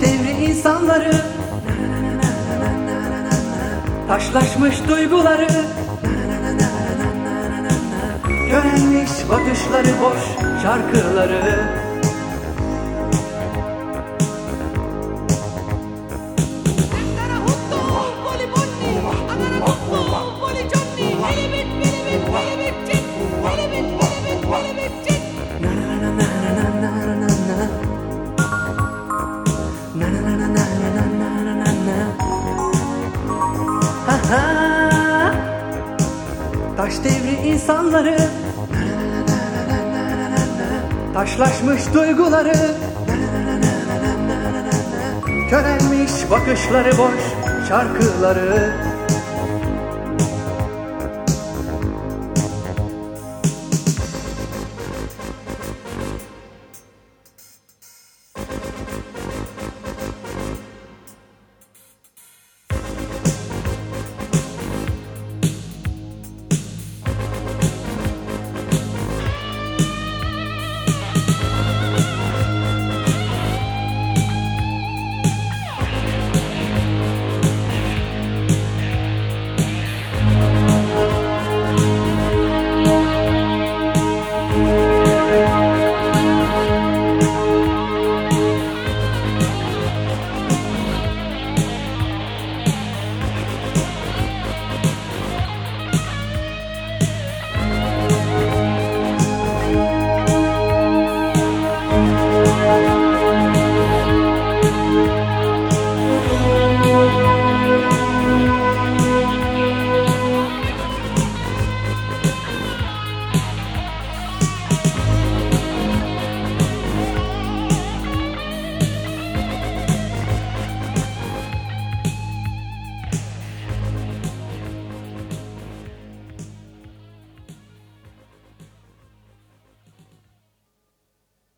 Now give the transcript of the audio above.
devri insanları Taşlaşmış duyguları Görenmiş bakışları boş şarkıları Taş devri insanları Taşlaşmış duyguları Körelmiş bakışları boş şarkıları